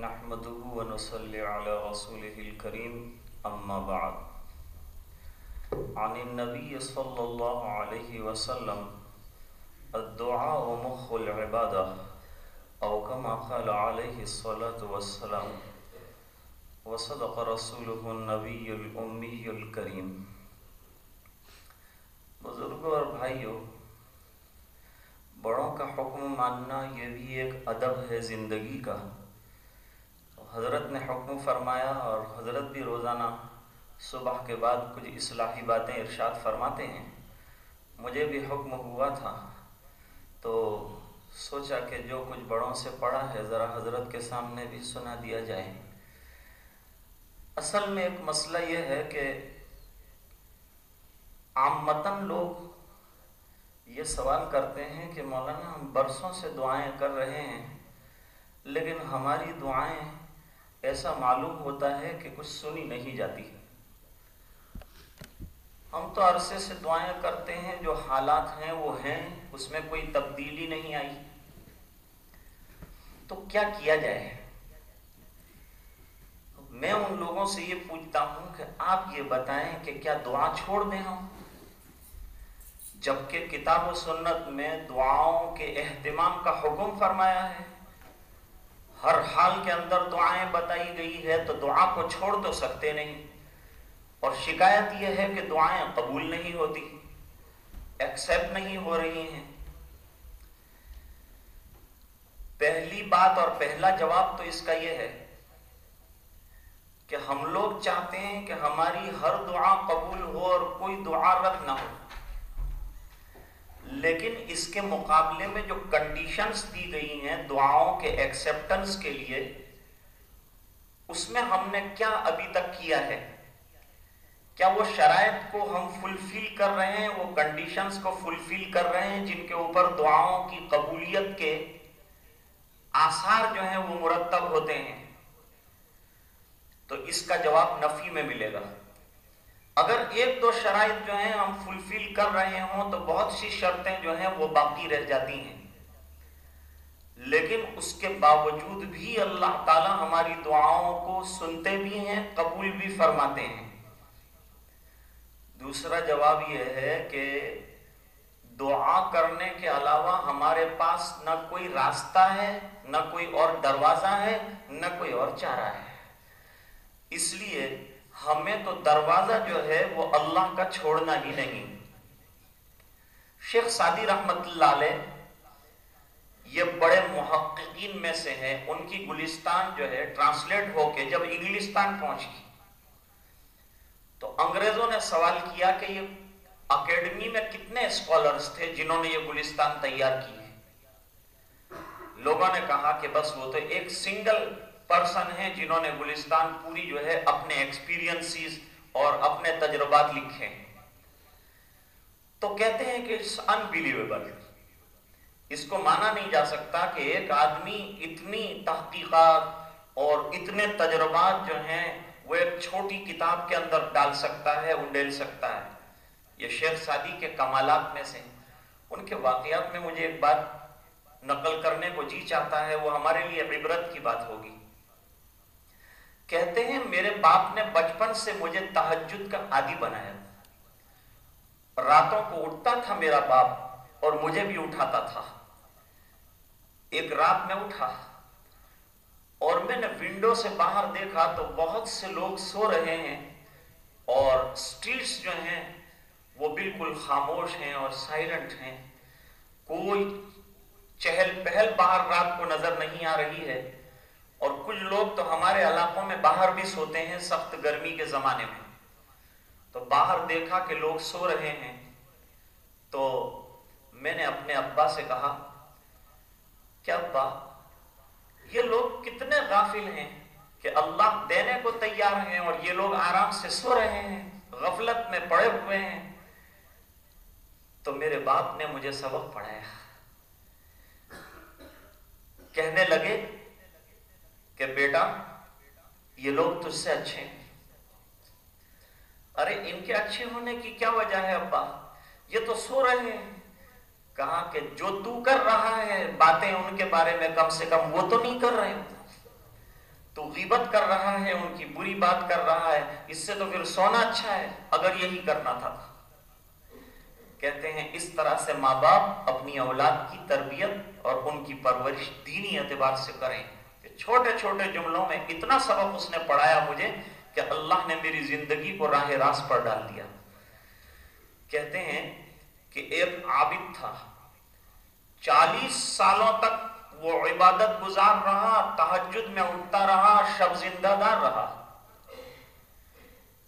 نحمده ونصلي على رسوله الكريم، أما بعد. عن النبي صلى الله عليه وسلم، الدعاء مخ العبادة، أو كما قال عليه الصلاة والسلام، وصدق رسوله النبي الأمي الكريم. بزرگوں اور بھائیوں بڑوں کا حکم ماننا یہ بھی ایک ادب ہے زندگی کا۔ حضرت نے حکم فرمایا اور حضرت بھی روزانہ صبح کے بعد کچھ اصلاحی باتیں ارشاد فرماتے ہیں۔ مجھے بھی حکم ہوا تھا۔ تو سوچا کہ جو کچھ بڑوں سے پڑھا ہے، ذرا حضرت کے سامنے بھی سنا دیا جائے۔ اصل میں ایک مسئلہ یہ ہے کہ عامتاً لوگ یہ سوال کرتے ہیں کہ مولانا ہم برسوں سے دعائیں کر رہے ہیں، لیکن ہماری دعائیں ایسا معلوم ہوتا ہے کہ کچھ سنی نہیں جاتی۔ ہم تو عرصے سے دعائیں کرتے ہیں، جو حالات ہیں وہ ہیں، اس میں کوئی تبدیلی نہیں آئی۔ تو کیا کیا جائے؟ میں ان لوگوں سے یہ پوچھتا ہوں کہ آپ یہ بتائیں کہ کیا دعا چھوڑ دیں ہم؟ جبکہ کتاب و سنت میں دعاؤں کے اہتمام کا حکم فرمایا ہے۔ ہر حال کے اندر دعائیں بتائی گئی ہے تو دعا کو چھوڑ تو سکتے نہیں۔ اور شکایت یہ ہے کہ دعائیں قبول نہیں ہوتی ایکسیپٹ نہیں ہو رہی ہیں۔ پہلی بات اور پہلا جواب تو اس کا یہ ہے کہ ہم لوگ چاہتے ہیں کہ ہماری ہر دعا قبول ہو اور کوئی دعا رد نہ ہو۔ لیکن اس کے مقابلے میں جو کنڈیشنز دی گئی ہیں دعاؤں کے ایکسیپٹنس کے لیے، اس میں ہم نے کیا ابھی تک کیا ہے؟ کیا وہ شرائط کو ہم فلفل کر رہے ہیں؟ وہ کنڈیشنز کو فلفل کر رہے ہیں جن کے اوپر دعاؤں کی قبولیت کے آثار جو ہیں وہ مرتب ہوتے ہیں؟ تو اس کا جواب نفی میں ملے گا۔ اگر ایک دو شرائط جو ہیں ہم فلفل کر رہے ہوں تو بہت سی شرطیں جو ہیں وہ باقی رہ جاتی ہیں۔ لیکن اس کے باوجود بھی اللہ تعالی ہماری دعاؤں کو سنتے بھی ہیں، قبول بھی فرماتے ہیں۔ دوسرا جواب یہ ہے کہ دعا کرنے کے علاوہ ہمارے پاس نہ کوئی راستہ ہے، نہ کوئی اور دروازہ ہے، نہ کوئی اور چارہ ہے۔ اس لیے ہمیں تو دروازہ جو ہے وہ اللہ کا چھوڑنا ہی نہیں۔ شیخ سعدی رحمت اللہ علیہ یہ بڑے محققین میں سے ہیں۔ ان کی گلستان جو ہے ٹرانسلیٹ ہو کے جب انگلستان پہنچی تو انگریزوں نے سوال کیا کہ یہ اکیڈمی میں کتنے اسکالرز تھے جنہوں نے یہ گلستان تیار کی ہے؟ لوگوں نے کہا کہ بس وہ تو ایک سنگل پرسن ہیں جنہوں نے گلستان پوری جو ہے اپنے ایکسپیرینسز اور اپنے تجربات لکھے ہیں۔ تو کہتے ہیں کہ انبیلیویبل اس کو مانا نہیں جا سکتا کہ ایک آدمی اتنی تحقیقات اور اتنے تجربات جو ہیں وہ ایک چھوٹی کتاب کے اندر ڈال سکتا ہے، انڈیل سکتا ہے۔ یہ شیخ سادی کے کمالات میں سے ان کے واقعات میں مجھے ایک بات نقل کرنے کو جی چاہتا ہے، وہ ہمارے لیے عبرت کی بات ہوگی۔ کہتے ہیں، میرے باپ نے بچپن سے مجھے تحجد کا عادی بنایا۔ راتوں کو اٹھتا تھا میرا باپ اور مجھے بھی اٹھاتا تھا۔ ایک رات میں اٹھا اور میں نے ونڈو سے باہر دیکھا تو بہت سے لوگ سو رہے ہیں اور سٹریٹس جو ہیں وہ بالکل خاموش ہیں اور سائلنٹ ہیں۔ کوئی چہل پہل باہر رات کو نظر نہیں آ رہی ہے۔ اور کچھ لوگ تو ہمارے علاقوں میں باہر بھی سوتے ہیں سخت گرمی کے زمانے میں۔ تو باہر دیکھا کہ لوگ سو رہے ہیں، تو میں نے اپنے ابا سے کہا کہ ابا، یہ لوگ کتنے غافل ہیں کہ اللہ دینے کو تیار ہیں اور یہ لوگ آرام سے سو رہے ہیں، غفلت میں پڑے ہوئے ہیں۔ تو میرے باپ نے مجھے سبق پڑھایا۔ کہنے لگے کہ بیٹا، یہ لوگ تجھ سے اچھے ہیں۔ ارے، ان کے اچھے ہونے کی کیا وجہ ہے ابا؟ یہ تو سو رہے ہیں۔ کہا کہ جو تو کر رہا ہے، باتیں ان کے بارے میں کم سے کم وہ تو نہیں کر رہے۔ غیبت کر رہا ہے، ان کی بری بات کر رہا ہے۔ اس سے تو پھر سونا اچھا ہے، اگر یہی کرنا تھا۔ کہتے ہیں، اس طرح سے ماں باپ اپنی اولاد کی تربیت اور ان کی پرورش دینی اعتبار سے کریں۔ چھوٹے چھوٹے جملوں میں اتنا سبق اس نے پڑھایا مجھے کہ اللہ نے میری زندگی کو راہ راست پر ڈال دیا۔ کہتے ہیں کہ ایک عابد تھا۔ چالیس سالوں تک وہ عبادت گزار رہا تحجد میں اٹھتا رہا، شب زندہ دار رہا۔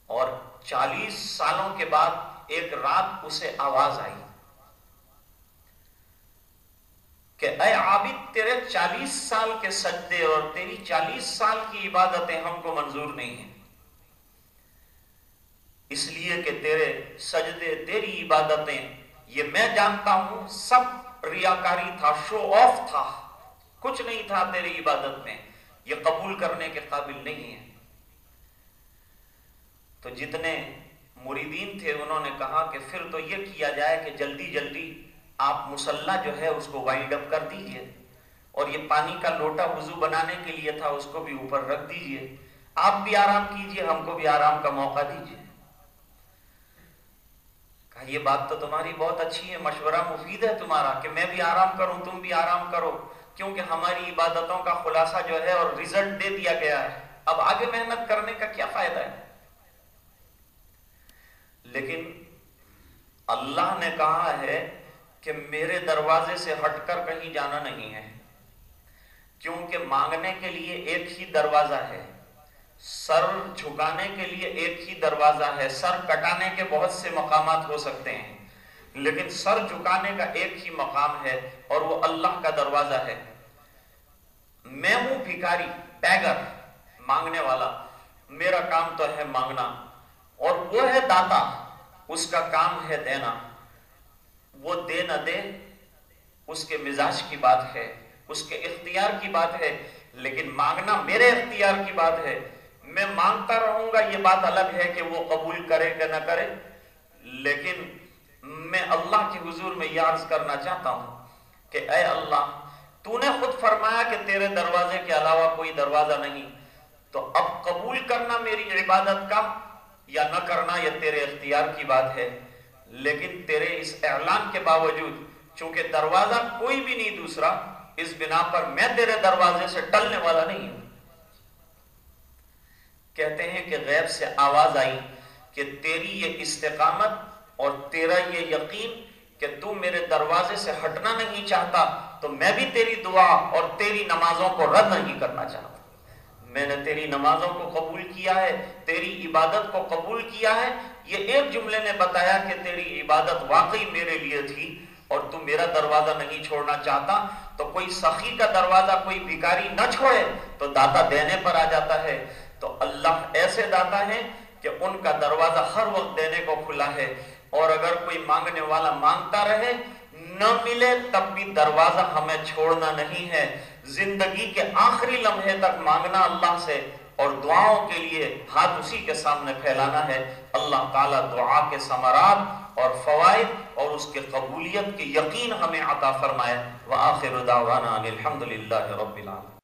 اور چالیس سالوں کے بعد ایک رات اسے آواز آئی۔ کہ اے عابد، تیرے چالیس سال کے سجدے اور تیری چالیس سال کی عبادتیں ہم کو منظور نہیں ہیں۔ اس لیے کہ تیرے سجدے، تیری عبادتیں، یہ میں جانتا ہوں، سب ریاکاری تھا، شو آف تھا۔ کچھ نہیں تھا تیری عبادت میں۔ یہ قبول کرنے کے قابل نہیں ہے تو جتنے مریدین تھے، انہوں نے کہا کہ پھر تو یہ کیا جائے کہ جلدی جلدی آپ مسلح جو ہے اس کو وائنڈ اپ کر دیجیے اور یہ پانی کا لوٹا وضو بنانے کے لیے تھا اس کو بھی اوپر رکھ دیجیے آپ بھی آرام کیجیے ہم کو بھی آرام کا موقع دیجیے کہا یہ بات تو تمہاری بہت اچھی ہے، مشورہ مفید ہے تمہارا کہ میں بھی آرام کروں، تم بھی آرام کرو، کیونکہ ہماری عبادتوں کا خلاصہ جو ہے اور ریزلٹ دے دیا گیا ہے۔ اب آگے محنت کرنے کا کیا فائدہ ہے؟ لیکن اللہ نے کہا ہے کہ میرے دروازے سے ہٹ کر کہیں جانا نہیں ہے۔ کیونکہ مانگنے کے لیے ایک ہی دروازہ ہے۔ سر جھکانے کے لیے ایک ہی دروازہ ہے۔ سر کٹانے کے بہت سے مقامات ہو سکتے ہیں۔ لیکن سر جھکانے کا ایک ہی مقام ہے اور وہ اللہ کا دروازہ ہے۔ میں ہوں بھکاری، پیگر، مانگنے والا۔ میرا کام تو ہے مانگنا۔ اور وہ ہے داتا، اس کا کام ہے دینا۔ وہ دے نہ دے، اس کے مزاج کی بات ہے، اس کے اختیار کی بات ہے، لیکن مانگنا میرے اختیار کی بات ہے۔ میں مانگتا رہوں گا، یہ بات الگ ہے کہ وہ قبول کرے کہ نہ کرے۔ لیکن میں اللہ کے حضور میں یہ عرض کرنا چاہتا ہوں کہ اے اللہ، تو نے خود فرمایا کہ تیرے دروازے کے علاوہ کوئی دروازہ نہیں۔ تو اب قبول کرنا میری عبادت کا یا نہ کرنا یہ تیرے اختیار کی بات ہے۔ لیکن تیرے اس اعلان کے باوجود چونکہ دروازہ کوئی بھی نہیں دوسرا، اس بنا پر میں تیرے دروازے سے ٹلنے والا نہیں ہوں۔ کہتے ہیں کہ غیب سے آواز آئی کہ تیری یہ استقامت اور تیرا یہ یقین کہ تو میرے دروازے سے ہٹنا نہیں چاہتا، تو میں بھی تیری دعا اور تیری نمازوں کو رد نہیں کرنا چاہتا۔ میں نے تیری نمازوں کو قبول کیا ہے، تیری عبادت کو قبول کیا ہے یہ ایک جملے نے بتایا کہ تیری عبادت واقعی میرے لیے تھی اور تو میرا دروازہ نہیں چھوڑنا چاہتا، تو کوئی سخی کا دروازہ کوئی بھکاری نہ چھوڑے تو داتا دینے پر آ جاتا ہے۔ تو اللہ ایسے داتا ہے کہ ان کا دروازہ ہر وقت دینے کو کھلا ہے۔ اور اگر کوئی مانگنے والا مانگتا رہے، نہ ملے تب بھی دروازہ ہمیں چھوڑنا نہیں ہے۔ زندگی کے آخری لمحے تک مانگنا اللہ سے اور دعاؤں کے لیے ہاتھ اسی کے سامنے پھیلانا ہے۔ اللہ تعالیٰ دعا کے ثمرات اور فوائد اور اس کے قبولیت کے یقین ہمیں عطا فرمائے۔ وآخر دعوانا الحمدللہ رب العالمين